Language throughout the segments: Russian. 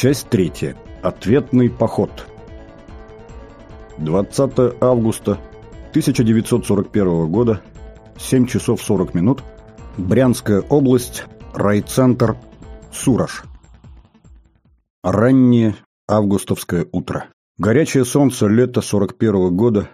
Часть третья. Ответный поход. 20 августа 1941 года, 7 часов 40 минут, Брянская область, райцентр, Сураж. Раннее августовское утро. Горячее солнце лета 41 года,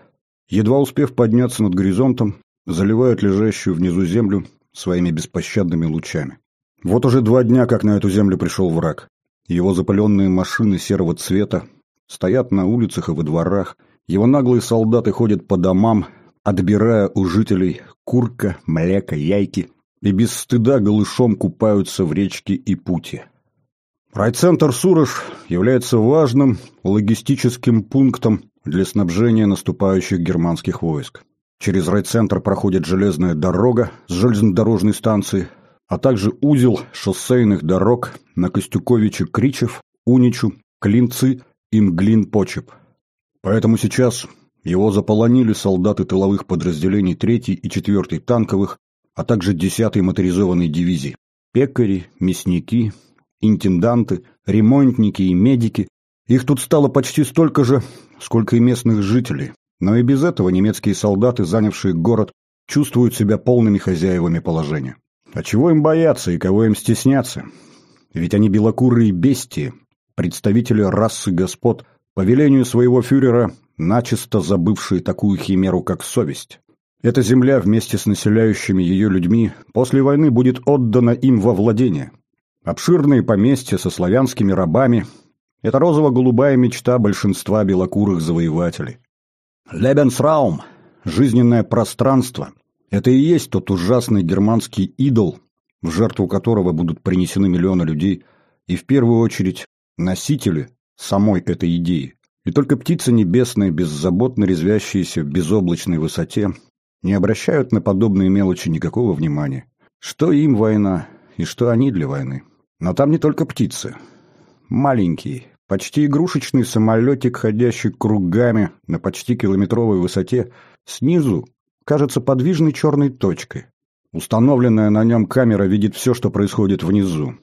едва успев подняться над горизонтом, заливает лежащую внизу землю своими беспощадными лучами. Вот уже два дня, как на эту землю пришел враг. Его запаленные машины серого цвета стоят на улицах и во дворах. Его наглые солдаты ходят по домам, отбирая у жителей курка, млека, яйки, и без стыда голышом купаются в речке и пути. Райцентр Сурож является важным логистическим пунктом для снабжения наступающих германских войск. Через райцентр проходит железная дорога с железнодорожной станции, а также узел шоссейных дорог на Костюковиче-Кричев, Уничу, Клинцы и Мглин-Почеп. Поэтому сейчас его заполонили солдаты тыловых подразделений 3 и 4 танковых, а также 10-й моторизованной дивизии. Пекари, мясники, интенданты, ремонтники и медики. Их тут стало почти столько же, сколько и местных жителей. Но и без этого немецкие солдаты, занявшие город, чувствуют себя полными хозяевами положения. А чего им бояться и кого им стесняться? Ведь они белокурые бестии, представители расы господ, по велению своего фюрера, начисто забывшие такую химеру, как совесть. Эта земля вместе с населяющими ее людьми после войны будет отдана им во владение. Обширные поместья со славянскими рабами – это розово-голубая мечта большинства белокурых завоевателей. Лебенсраум – жизненное пространство – это и есть тот ужасный германский идол, в жертву которого будут принесены миллионы людей, и в первую очередь носители самой этой идеи. И только птицы небесные, беззаботно резвящиеся в безоблачной высоте, не обращают на подобные мелочи никакого внимания. Что им война, и что они для войны. Но там не только птицы. Маленький, почти игрушечный самолетик, ходящий кругами на почти километровой высоте, снизу кажется подвижной черной точкой. Установленная на нем камера видит все, что происходит внизу.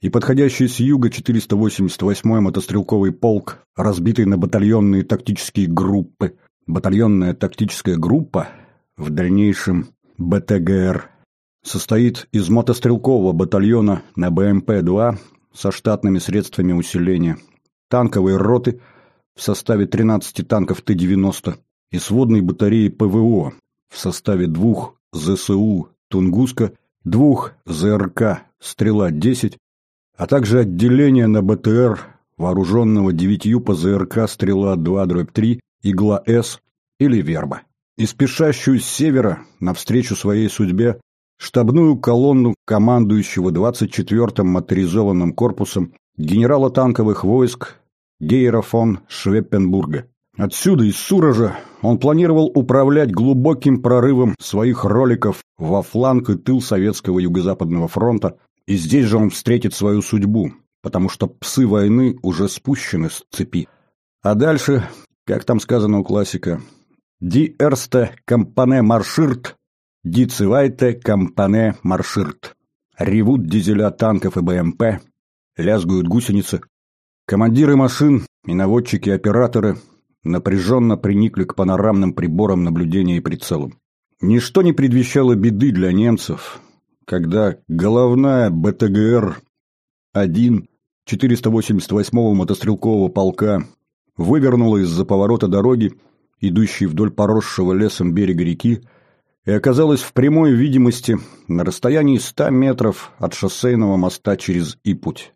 И подходящий с юга 488-й мотострелковый полк, разбитый на батальонные тактические группы. Батальонная тактическая группа, в дальнейшем БТГР, состоит из мотострелкового батальона на БМП-2 со штатными средствами усиления, танковой роты в составе 13 танков Т-90 и сводной батареи ПВО в составе двух ЗСУ «Тунгуска», двух ЗРК «Стрела-10», а также отделение на БТР, вооруженного девятью ЗРК «Стрела-2-3», «Игла-С» или «Верба». И спешащую с севера, навстречу своей судьбе, штабную колонну командующего 24-м моторизованным корпусом генерала танковых войск Гейера фон Швеппенбурга. Отсюда, из Суража, он планировал управлять глубоким прорывом своих роликов во фланг и тыл Советского Юго-Западного фронта, и здесь же он встретит свою судьбу, потому что псы войны уже спущены с цепи. А дальше, как там сказано у классика, «Ди эрсте компане марширт, ди цивайте компане марширт». Ревут дизеля танков и БМП, лязгают гусеницы. Командиры машин и наводчики-операторы напряженно приникли к панорамным приборам наблюдения и прицелам. Ничто не предвещало беды для немцев, когда головная БТГР-1 488-го мотострелкового полка вывернула из-за поворота дороги, идущей вдоль поросшего лесом берега реки, и оказалась в прямой видимости на расстоянии 100 метров от шоссейного моста через Ипуть.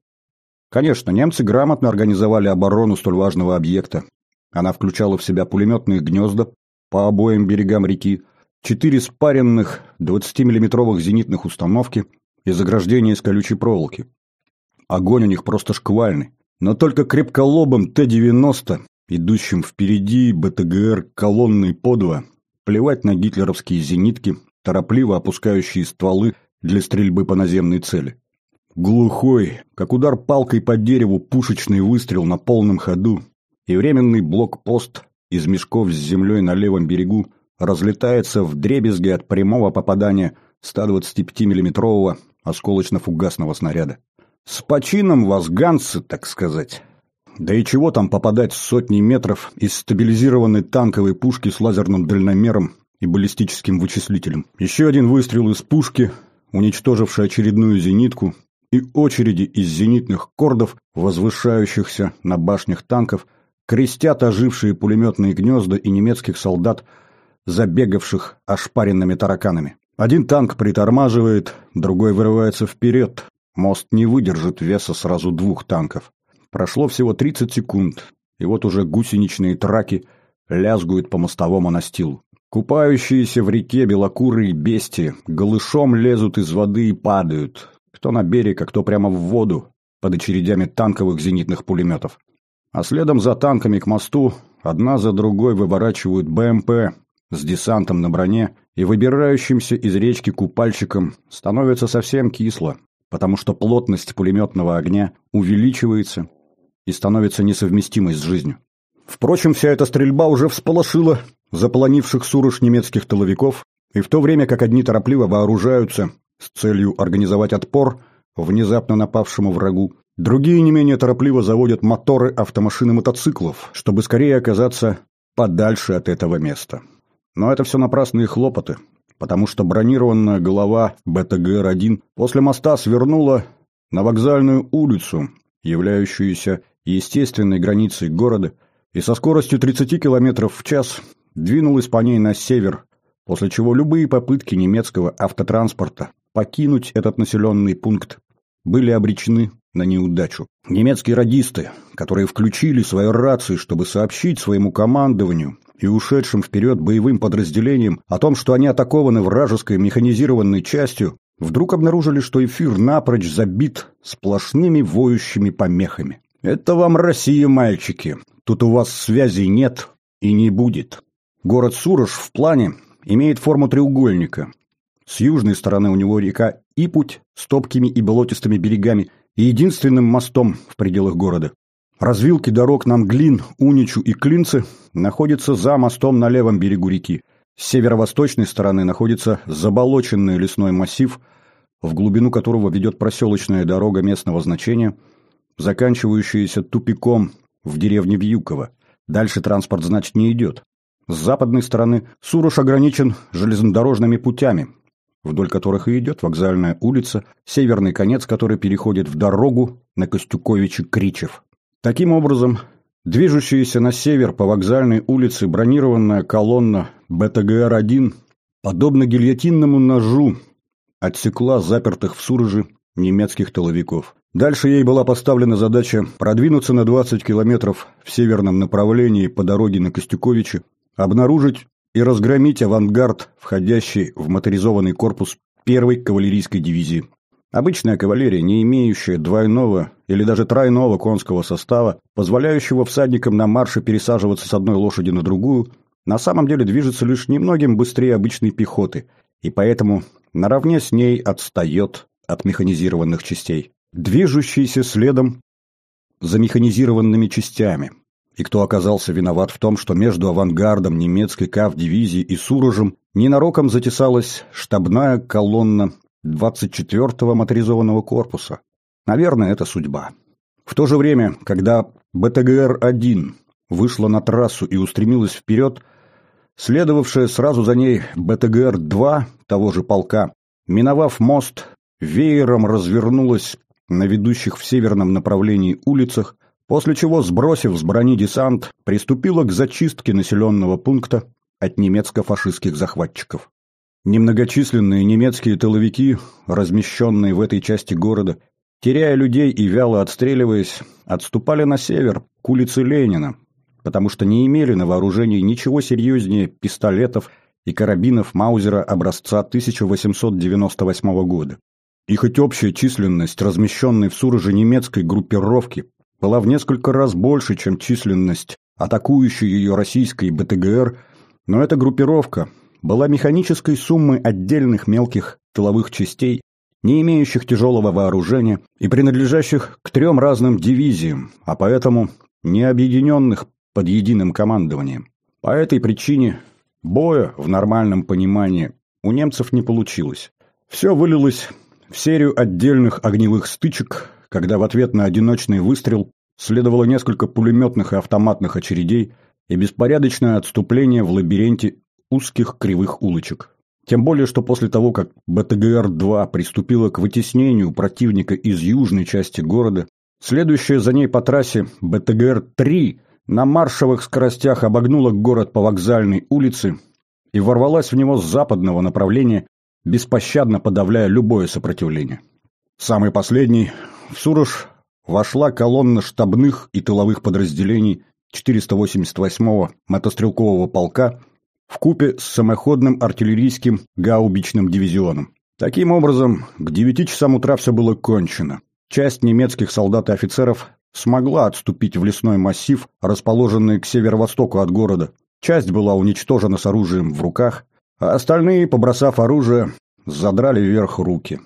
Конечно, немцы грамотно организовали оборону столь важного объекта, она включала в себя пулеметные гнезда по обоим берегам реки, четыре спаренных 20-миллиметровых зенитных установки и заграждение из колючей проволоки. Огонь у них просто шквальный. Но только крепколобым Т-90, идущим впереди БТГР колонной подва, плевать на гитлеровские зенитки, торопливо опускающие стволы для стрельбы по наземной цели. Глухой, как удар палкой по дереву, пушечный выстрел на полном ходу и временный блокпост из мешков с землей на левом берегу разлетается в дребезги от прямого попадания 125 миллиметрового осколочно-фугасного снаряда. С почином вас ганцы, так сказать. Да и чего там попадать сотни метров из стабилизированной танковой пушки с лазерным дальномером и баллистическим вычислителем. Еще один выстрел из пушки, уничтоживший очередную зенитку, и очереди из зенитных кордов, возвышающихся на башнях танков, крестят ожившие пулеметные гнезда и немецких солдат, забегавших ошпаренными тараканами. Один танк притормаживает, другой вырывается вперед. Мост не выдержит веса сразу двух танков. Прошло всего 30 секунд, и вот уже гусеничные траки лязгуют по мостовому настилу. Купающиеся в реке белокурые бестии голышом лезут из воды и падают, кто на берег, а кто прямо в воду, под очередями танковых зенитных пулеметов. А следом за танками к мосту одна за другой выворачивают БМП с десантом на броне и выбирающимся из речки купальщиком становится совсем кисло, потому что плотность пулеметного огня увеличивается и становится несовместимой с жизнью. Впрочем, вся эта стрельба уже всполошила заполонивших Сурыш немецких тыловиков, и в то время как одни торопливо вооружаются с целью организовать отпор внезапно напавшему врагу, другие не менее торопливо заводят моторы автомашин и мотоциклов, чтобы скорее оказаться подальше от этого места. Но это все напрасные хлопоты, потому что бронированная голова БТГР-1 после моста свернула на вокзальную улицу, являющуюся естественной границей города, и со скоростью 30 км в час двинулась по ней на север, после чего любые попытки немецкого автотранспорта покинуть этот населенный пункт были обречены на неудачу. Немецкие радисты, которые включили свои рации, чтобы сообщить своему командованию и ушедшим вперед боевым подразделениям о том, что они атакованы вражеской механизированной частью, вдруг обнаружили, что эфир напрочь забит сплошными воющими помехами. «Это вам Россия, мальчики. Тут у вас связей нет и не будет». Город Сурож в плане имеет форму треугольника. С южной стороны у него река Ипуть с топкими и болотистыми берегами и единственным мостом в пределах города. Развилки дорог на Мглин, Уничу и Клинцы находятся за мостом на левом берегу реки. С северо-восточной стороны находится заболоченный лесной массив, в глубину которого ведет проселочная дорога местного значения, заканчивающаяся тупиком в деревне Вьюково. Дальше транспорт, значит, не идет. С западной стороны Суруш ограничен железнодорожными путями, вдоль которых и идет вокзальная улица, северный конец которой переходит в дорогу на Костюковичи-Кричев. Таким образом, движущаяся на север по вокзальной улице бронированная колонна БТГР-1, подобно гильотинному ножу, отсекла запертых в Сурже немецких тыловиков. Дальше ей была поставлена задача продвинуться на 20 километров в северном направлении по дороге на Костюковичи обнаружить и разгромить авангард, входящий в моторизованный корпус первой кавалерийской дивизии. Обычная кавалерия, не имеющая двойного или даже тройного конского состава, позволяющего всадникам на марше пересаживаться с одной лошади на другую, на самом деле движется лишь немногим быстрее обычной пехоты, и поэтому наравне с ней отстает от механизированных частей. Движущийся следом за механизированными частями, и кто оказался виноват в том, что между авангардом немецкой КАВ-дивизии и Сурожем ненароком затесалась штабная колонна 24-го моторизованного корпуса. Наверное, это судьба. В то же время, когда БТГР-1 вышла на трассу и устремилась вперед, следовавшая сразу за ней БТГР-2 того же полка, миновав мост, веером развернулась на ведущих в северном направлении улицах, после чего, сбросив с брони десант, приступила к зачистке населенного пункта от немецко-фашистских захватчиков. Немногочисленные немецкие тыловики, размещенные в этой части города, теряя людей и вяло отстреливаясь, отступали на север, к улице Ленина, потому что не имели на вооружении ничего серьезнее пистолетов и карабинов Маузера образца 1898 года. И хоть общая численность размещенной в Суроже немецкой группировки была в несколько раз больше, чем численность атакующей ее российской БТГР, но эта группировка была механической суммой отдельных мелких тыловых частей, не имеющих тяжелого вооружения и принадлежащих к трем разным дивизиям, а поэтому не объединенных под единым командованием. По этой причине боя в нормальном понимании у немцев не получилось. Все вылилось в серию отдельных огневых стычек, когда в ответ на одиночный выстрел следовало несколько пулеметных и автоматных очередей и беспорядочное отступление в лабиринте узких кривых улочек. Тем более, что после того, как БТГР-2 приступила к вытеснению противника из южной части города, следующая за ней по трассе БТГР-3 на маршевых скоростях обогнула город по вокзальной улице и ворвалась в него с западного направления, беспощадно подавляя любое сопротивление. Самый последний в Сурож вошла колонна штабных и тыловых подразделений 488-го мотострелкового полка в купе с самоходным артиллерийским гаубичным дивизионом. Таким образом, к девяти часам утра все было кончено. Часть немецких солдат и офицеров смогла отступить в лесной массив, расположенный к северо-востоку от города. Часть была уничтожена с оружием в руках, а остальные, побросав оружие, задрали вверх руки.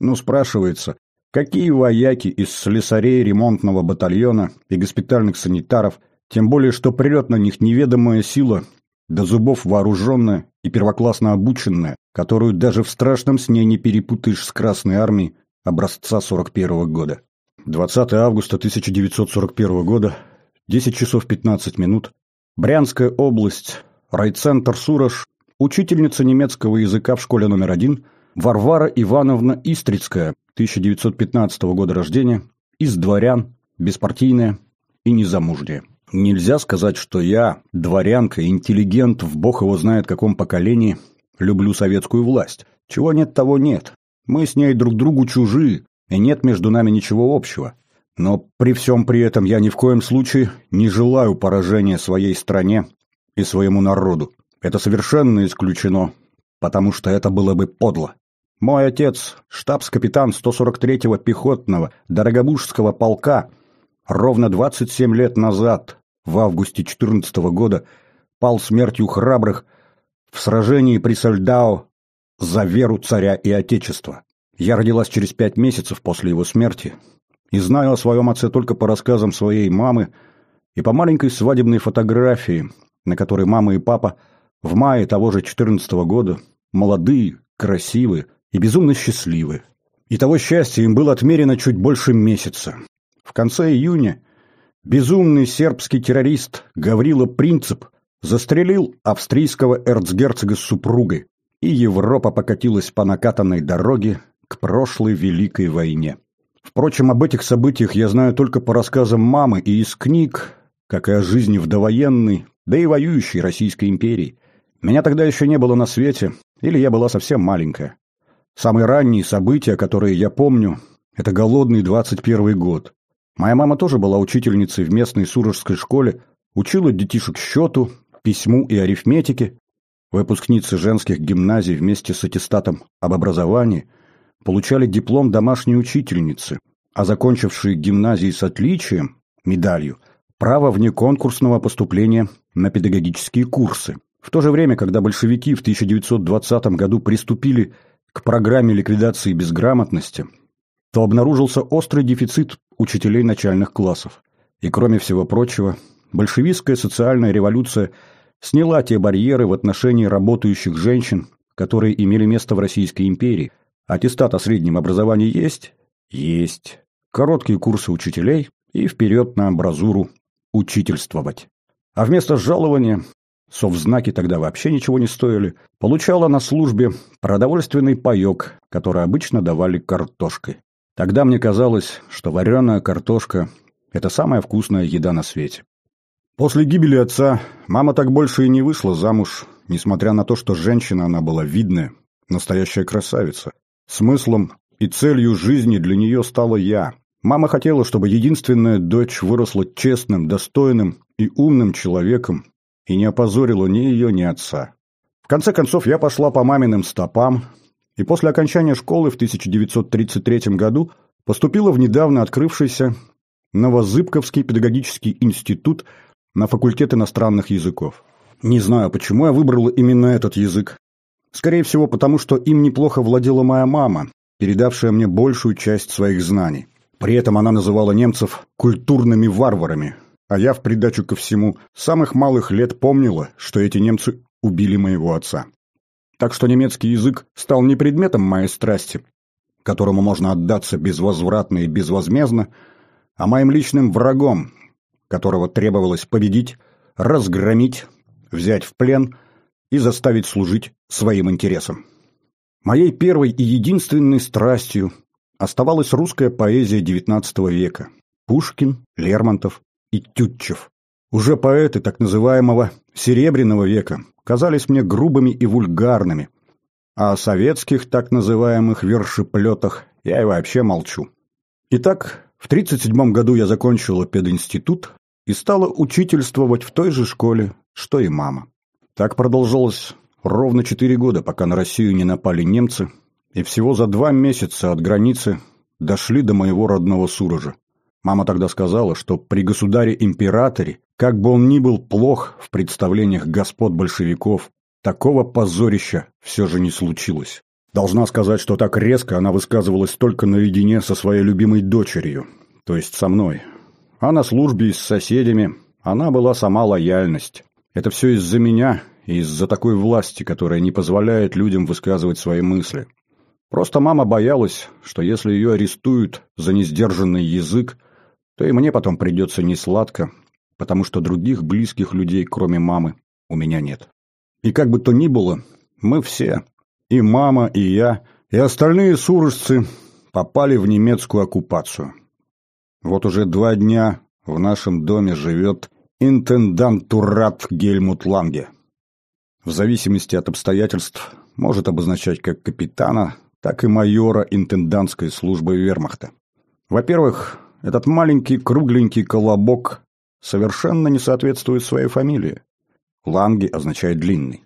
Ну, спрашивается, какие вояки из слесарей ремонтного батальона и госпитальных санитаров, тем более, что прет на них неведомая сила, до зубов вооруженная и первоклассно обученная, которую даже в страшном сне не перепутаешь с Красной Армией образца 41 -го года. 20 августа 1941 года, 10 часов 15 минут, Брянская область, райцентр Сурож, учительница немецкого языка в школе номер один Варвара Ивановна Истрицкая, 1915 года рождения, из дворян, беспартийная и незамужняя. Нельзя сказать, что я, дворянка, интеллигент в бог его знает каком поколении, люблю советскую власть. Чего нет, того нет. Мы с ней друг другу чужие, и нет между нами ничего общего. Но при всем при этом я ни в коем случае не желаю поражения своей стране и своему народу. Это совершенно исключено, потому что это было бы подло. Мой отец, штабс-капитан 143-го пехотного Дорогобужского полка, ровно 27 лет назад в августе 14 года пал смертью храбрых в сражении при Сальдао за веру царя и отечества. Я родилась через пять месяцев после его смерти и знаю о своем отце только по рассказам своей мамы и по маленькой свадебной фотографии, на которой мама и папа в мае того же 14 года молодые, красивые и безумно счастливы. И того счастья им было отмерено чуть больше месяца. В конце июня Безумный сербский террорист Гаврила Принцип застрелил австрийского эрцгерцога с супругой, и Европа покатилась по накатанной дороге к прошлой Великой войне. Впрочем, об этих событиях я знаю только по рассказам мамы и из книг, как и о жизни в довоенной, да и воюющей Российской империи. Меня тогда еще не было на свете, или я была совсем маленькая. Самые ранние события, которые я помню, это голодный 21 год. Моя мама тоже была учительницей в местной сурожской школе, учила детишек счету, письму и арифметике. Выпускницы женских гимназий вместе с аттестатом об образовании получали диплом домашней учительницы, а закончившие гимназии с отличием, медалью, право внеконкурсного поступления на педагогические курсы. В то же время, когда большевики в 1920 году приступили к программе ликвидации безграмотности, то обнаружился острый дефицит учителей начальных классов. И кроме всего прочего, большевистская социальная революция сняла те барьеры в отношении работающих женщин, которые имели место в Российской империи. Аттестат о среднем образовании есть? Есть. Короткие курсы учителей и вперед на амбразуру учительствовать. А вместо жалования, совзнаки тогда вообще ничего не стоили, получала на службе продовольственный паек, который обычно давали картошкой. Тогда мне казалось, что вареная картошка – это самая вкусная еда на свете. После гибели отца мама так больше и не вышла замуж, несмотря на то, что женщина она была видная, настоящая красавица. Смыслом и целью жизни для нее стала я. Мама хотела, чтобы единственная дочь выросла честным, достойным и умным человеком и не опозорила ни ее, ни отца. В конце концов, я пошла по маминым стопам, и после окончания школы в 1933 году поступила в недавно открывшийся Новозыбковский педагогический институт на факультет иностранных языков. Не знаю, почему я выбрала именно этот язык. Скорее всего, потому что им неплохо владела моя мама, передавшая мне большую часть своих знаний. При этом она называла немцев культурными варварами, а я в придачу ко всему самых малых лет помнила, что эти немцы убили моего отца так что немецкий язык стал не предметом моей страсти. которому можно отдаться безвозвратно и безвозмездно, а моим личным врагом, которого требовалось победить, разгромить, взять в плен и заставить служить своим интересам. Моей первой и единственной страстью оставалась русская поэзия XIX века – Пушкин, Лермонтов и Тютчев. Уже поэты так называемого «серебряного века» казались мне грубыми и вульгарными, а о советских так называемых вершеплетах я и вообще молчу. Итак, в 1937 году я закончила пединститут и стала учительствовать в той же школе, что и мама. Так продолжалось ровно четыре года, пока на Россию не напали немцы, и всего за два месяца от границы дошли до моего родного Суража. Мама тогда сказала, что при государе-императоре, как бы он ни был плох в представлениях господ большевиков, такого позорища все же не случилось. Должна сказать, что так резко она высказывалась только наедине со своей любимой дочерью, то есть со мной. А на службе и с соседями она была сама лояльность. Это все из-за меня и из-за такой власти, которая не позволяет людям высказывать свои мысли. Просто мама боялась, что если ее арестуют за несдержанный язык, то и мне потом придется несладко, потому что других близких людей, кроме мамы, у меня нет. И как бы то ни было, мы все, и мама, и я, и остальные сурожцы попали в немецкую оккупацию. Вот уже два дня в нашем доме живет интендант Турат Гельмут Ланге. В зависимости от обстоятельств может обозначать как капитана, так и майора интендантской службы вермахта. Во-первых, этот маленький кругленький колобок совершенно не соответствует своей фамилии. Ланги означает «длинный».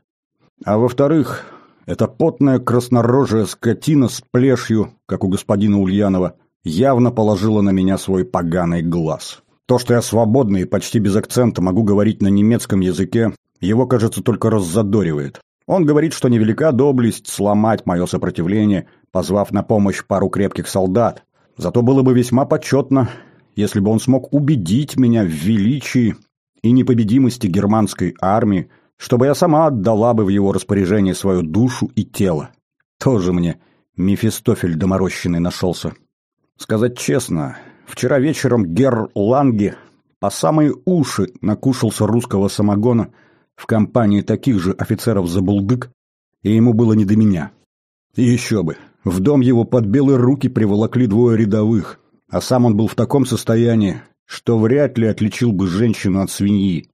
А во-вторых, эта потная краснорожая скотина с плешью, как у господина Ульянова, явно положила на меня свой поганый глаз. То, что я свободно и почти без акцента могу говорить на немецком языке, его, кажется, только раззадоривает. Он говорит, что невелика доблесть сломать мое сопротивление, позвав на помощь пару крепких солдат. Зато было бы весьма почетно, если бы он смог убедить меня в величии и непобедимости германской армии, чтобы я сама отдала бы в его распоряжение свою душу и тело. Тоже мне Мефистофель доморощенный нашелся. Сказать честно, вчера вечером Герр Ланге по самые уши накушался русского самогона в компании таких же офицеров-забулдык, и ему было не до меня. И еще бы, в дом его под белые руки приволокли двое рядовых, а сам он был в таком состоянии, что вряд ли отличил бы женщину от свиньи.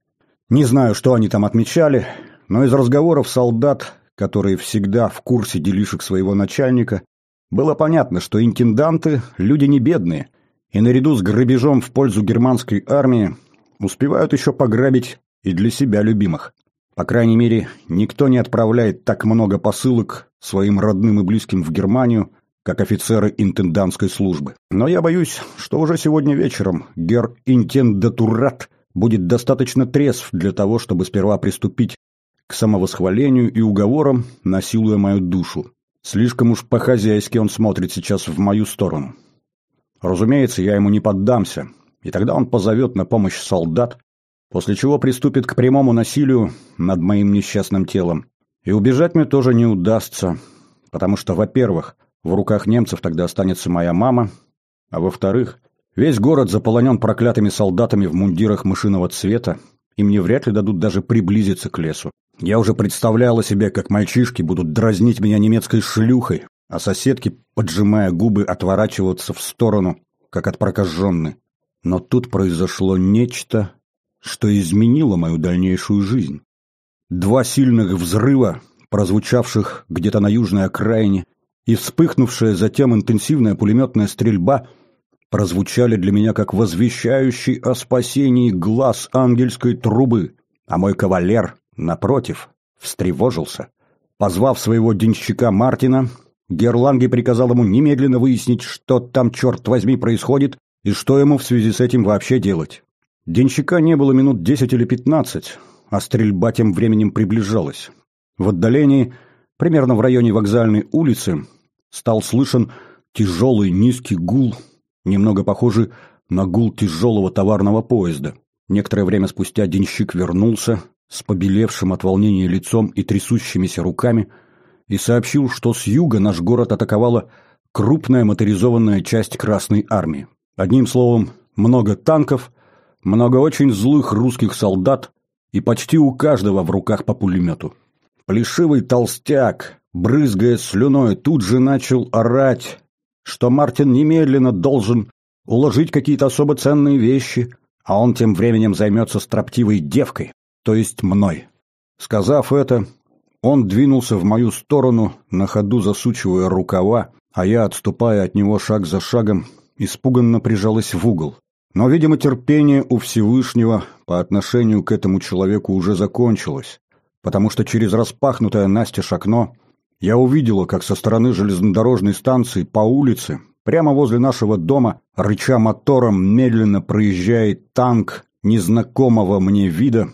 Не знаю, что они там отмечали, но из разговоров солдат, которые всегда в курсе делишек своего начальника, было понятно, что интенданты – люди не бедные, и наряду с грабежом в пользу германской армии успевают еще пограбить и для себя любимых. По крайней мере, никто не отправляет так много посылок своим родным и близким в Германию, как офицеры интендантской службы. Но я боюсь, что уже сегодня вечером гер интендатурат будет достаточно трезв для того, чтобы сперва приступить к самовосхвалению и уговорам, насилуя мою душу. Слишком уж по-хозяйски он смотрит сейчас в мою сторону. Разумеется, я ему не поддамся, и тогда он позовет на помощь солдат, после чего приступит к прямому насилию над моим несчастным телом. И убежать мне тоже не удастся, потому что, во-первых, в руках немцев тогда останется моя мама, а во-вторых, весь город заполонен проклятыми солдатами в мундирах мышиного цвета, и мне вряд ли дадут даже приблизиться к лесу. Я уже представляла себе, как мальчишки будут дразнить меня немецкой шлюхой, а соседки, поджимая губы, отворачиваться в сторону, как от прокаженной. Но тут произошло нечто, что изменило мою дальнейшую жизнь. Два сильных взрыва, прозвучавших где-то на южной окраине, и вспыхнувшая затем интенсивная пулеметная стрельба прозвучали для меня как возвещающий о спасении глаз ангельской трубы, а мой кавалер, напротив, встревожился. Позвав своего денщика Мартина, Герланги приказал ему немедленно выяснить, что там, черт возьми, происходит и что ему в связи с этим вообще делать. Денщика не было минут десять или пятнадцать, а стрельба тем временем приближалась. В отдалении, примерно в районе вокзальной улицы, стал слышен тяжелый низкий гул, немного похожий на гул тяжелого товарного поезда. Некоторое время спустя денщик вернулся с побелевшим от волнения лицом и трясущимися руками и сообщил, что с юга наш город атаковала крупная моторизованная часть Красной Армии. Одним словом, много танков, много очень злых русских солдат и почти у каждого в руках по пулемету. Плешивый толстяк, брызгая слюной, тут же начал орать, что Мартин немедленно должен уложить какие-то особо ценные вещи, а он тем временем займется строптивой девкой, то есть мной. Сказав это, он двинулся в мою сторону, на ходу засучивая рукава, а я, отступая от него шаг за шагом, испуганно прижалась в угол. Но, видимо, терпение у Всевышнего по отношению к этому человеку уже закончилось, потому что через распахнутое настежь окно я увидела, как со стороны железнодорожной станции по улице, прямо возле нашего дома, рыча мотором, медленно проезжает танк незнакомого мне вида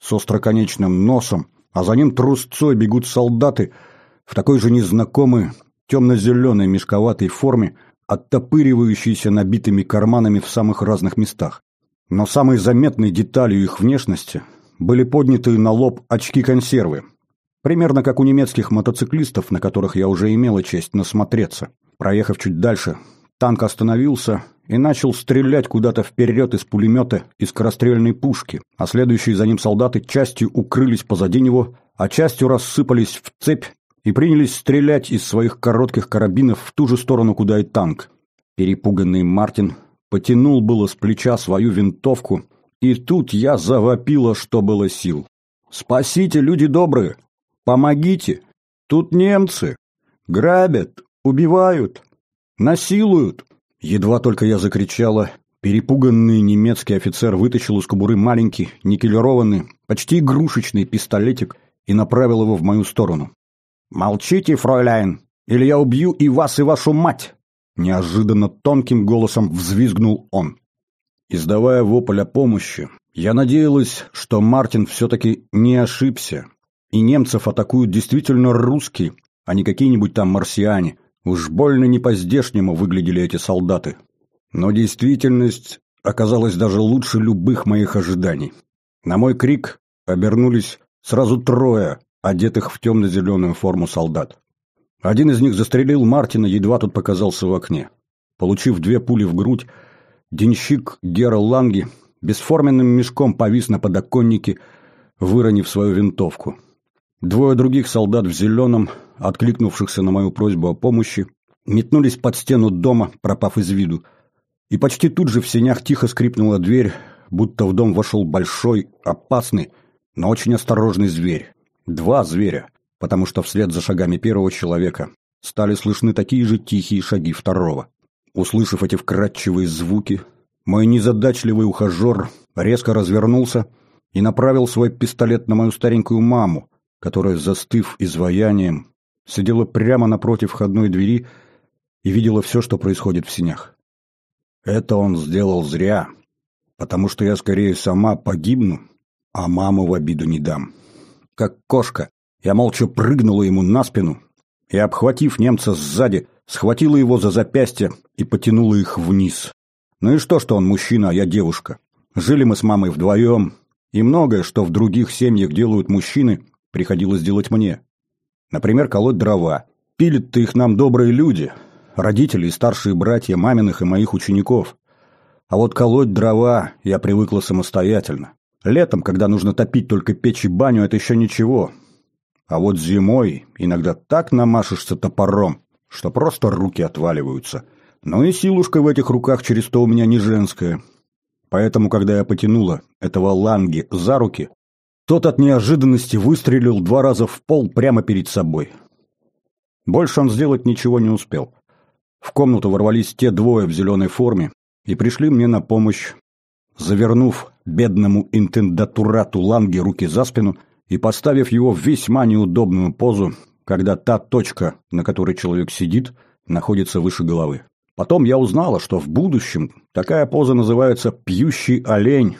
с остроконечным носом, а за ним трусцой бегут солдаты в такой же незнакомой темно-зеленой мешковатой форме, оттопыривающейся набитыми карманами в самых разных местах. Но самой заметной деталью их внешности были поднятые на лоб очки-консервы, примерно как у немецких мотоциклистов, на которых я уже имела честь насмотреться. Проехав чуть дальше, танк остановился и начал стрелять куда-то вперед из пулемета и скорострельной пушки, а следующие за ним солдаты частью укрылись позади него, а частью рассыпались в цепь и принялись стрелять из своих коротких карабинов в ту же сторону, куда и танк. Перепуганный Мартин потянул было с плеча свою винтовку, и тут я завопила, что было сил. «Спасите, люди добрые! Помогите! Тут немцы! Грабят, убивают, насилуют!» Едва только я закричала, перепуганный немецкий офицер вытащил из кобуры маленький, никелированный, почти игрушечный пистолетик и направил его в мою сторону. «Молчите, фройляйн, или я убью и вас, и вашу мать!» Неожиданно тонким голосом взвизгнул он. Издавая вопль о помощи, я надеялась, что Мартин все-таки не ошибся, и немцев атакуют действительно русские, а не какие-нибудь там марсиане. Уж больно не по-здешнему выглядели эти солдаты. Но действительность оказалась даже лучше любых моих ожиданий. На мой крик обернулись сразу трое, одетых в темно-зеленую форму солдат. Один из них застрелил Мартина, едва тот показался в окне. Получив две пули в грудь, денщик Герл Ланги бесформенным мешком повис на подоконнике, выронив свою винтовку. Двое других солдат в зеленом, откликнувшихся на мою просьбу о помощи, метнулись под стену дома, пропав из виду. И почти тут же в сенях тихо скрипнула дверь, будто в дом вошел большой, опасный, но очень осторожный зверь. Два зверя, потому что вслед за шагами первого человека стали слышны такие же тихие шаги второго. Услышав эти вкрадчивые звуки, мой незадачливый ухажер резко развернулся и направил свой пистолет на мою старенькую маму, которая, застыв изваянием, сидела прямо напротив входной двери и видела все, что происходит в синях. Это он сделал зря, потому что я скорее сама погибну, а маму в обиду не дам как кошка. Я молча прыгнула ему на спину и, обхватив немца сзади, схватила его за запястье и потянула их вниз. Ну и что, что он мужчина, а я девушка? Жили мы с мамой вдвоем, и многое, что в других семьях делают мужчины, приходилось делать мне. Например, колоть дрова. Пилят-то их нам добрые люди, родители и старшие братья маминых и моих учеников. А вот колоть дрова я привыкла самостоятельно. Летом, когда нужно топить только печь и баню, это еще ничего. А вот зимой иногда так намашешься топором, что просто руки отваливаются. Ну и силушка в этих руках через то у меня не женская. Поэтому, когда я потянула этого ланги за руки, тот от неожиданности выстрелил два раза в пол прямо перед собой. Больше он сделать ничего не успел. В комнату ворвались те двое в зеленой форме и пришли мне на помощь, завернув бедному интендатурату Ланге руки за спину и поставив его в весьма неудобную позу, когда та точка, на которой человек сидит, находится выше головы. Потом я узнала, что в будущем такая поза называется «пьющий олень»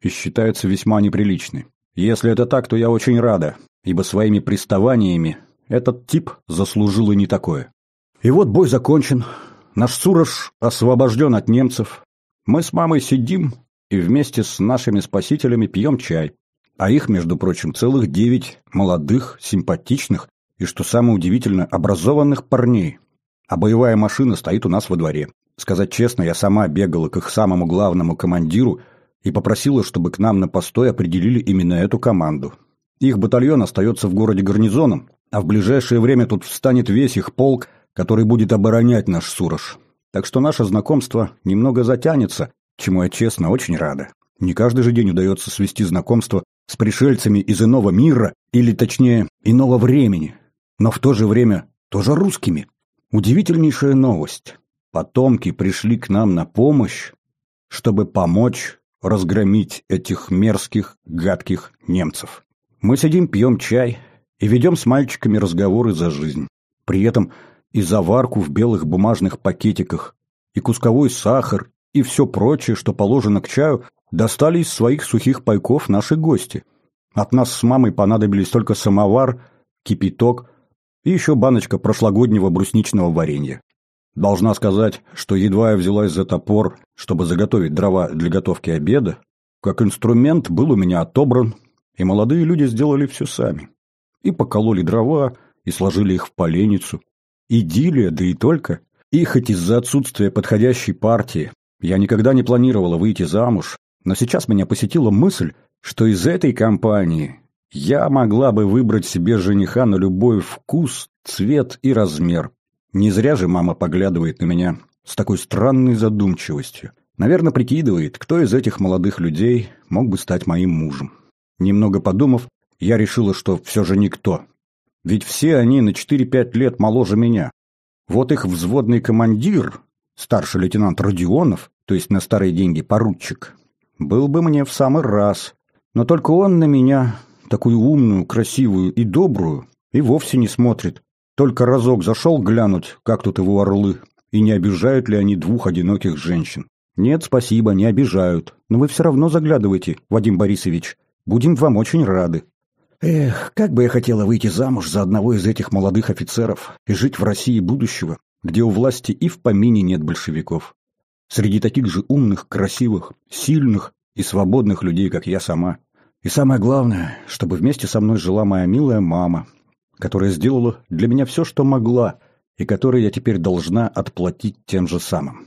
и считается весьма неприличной. Если это так, то я очень рада, ибо своими приставаниями этот тип заслужил и не такое. И вот бой закончен, наш Сурож освобожден от немцев. Мы с мамой сидим и вместе с нашими спасителями пьем чай. А их, между прочим, целых девять молодых, симпатичных и, что самое удивительное, образованных парней. а боевая машина стоит у нас во дворе. Сказать честно, я сама бегала к их самому главному командиру и попросила, чтобы к нам на постой определили именно эту команду. Их батальон остается в городе гарнизоном, а в ближайшее время тут встанет весь их полк, который будет оборонять наш Сурож. Так что наше знакомство немного затянется, чему я честно очень рада. Не каждый же день удается свести знакомство с пришельцами из иного мира, или точнее, иного времени, но в то же время тоже русскими. Удивительнейшая новость. Потомки пришли к нам на помощь, чтобы помочь разгромить этих мерзких, гадких немцев. Мы сидим, пьем чай и ведем с мальчиками разговоры за жизнь. При этом и заварку в белых бумажных пакетиках, и кусковой сахар, и все прочее, что положено к чаю, достали из своих сухих пайков наши гости. От нас с мамой понадобились только самовар, кипяток и еще баночка прошлогоднего брусничного варенья. Должна сказать, что едва я взялась за топор, чтобы заготовить дрова для готовки обеда, как инструмент был у меня отобран, и молодые люди сделали все сами. И покололи дрова, и сложили их в поленницу. Идиллия, да и только. И хоть из-за отсутствия подходящей партии я никогда не планировала выйти замуж, но сейчас меня посетила мысль, что из этой компании я могла бы выбрать себе жениха на любой вкус, цвет и размер. Не зря же мама поглядывает на меня с такой странной задумчивостью. Наверное, прикидывает, кто из этих молодых людей мог бы стать моим мужем. Немного подумав, я решила, что все же никто. Ведь все они на 4-5 лет моложе меня. Вот их взводный командир, старший лейтенант Родионов, то есть на старые деньги поручик, был бы мне в самый раз. Но только он на меня, такую умную, красивую и добрую, и вовсе не смотрит. Только разок зашел глянуть, как тут его орлы, и не обижают ли они двух одиноких женщин. Нет, спасибо, не обижают. Но вы все равно заглядывайте, Вадим Борисович. Будем вам очень рады. Эх, как бы я хотела выйти замуж за одного из этих молодых офицеров и жить в России будущего, где у власти и в помине нет большевиков. Среди таких же умных, красивых, сильных и свободных людей, как я сама. И самое главное, чтобы вместе со мной жила моя милая мама, которая сделала для меня все, что могла, и которой я теперь должна отплатить тем же самым.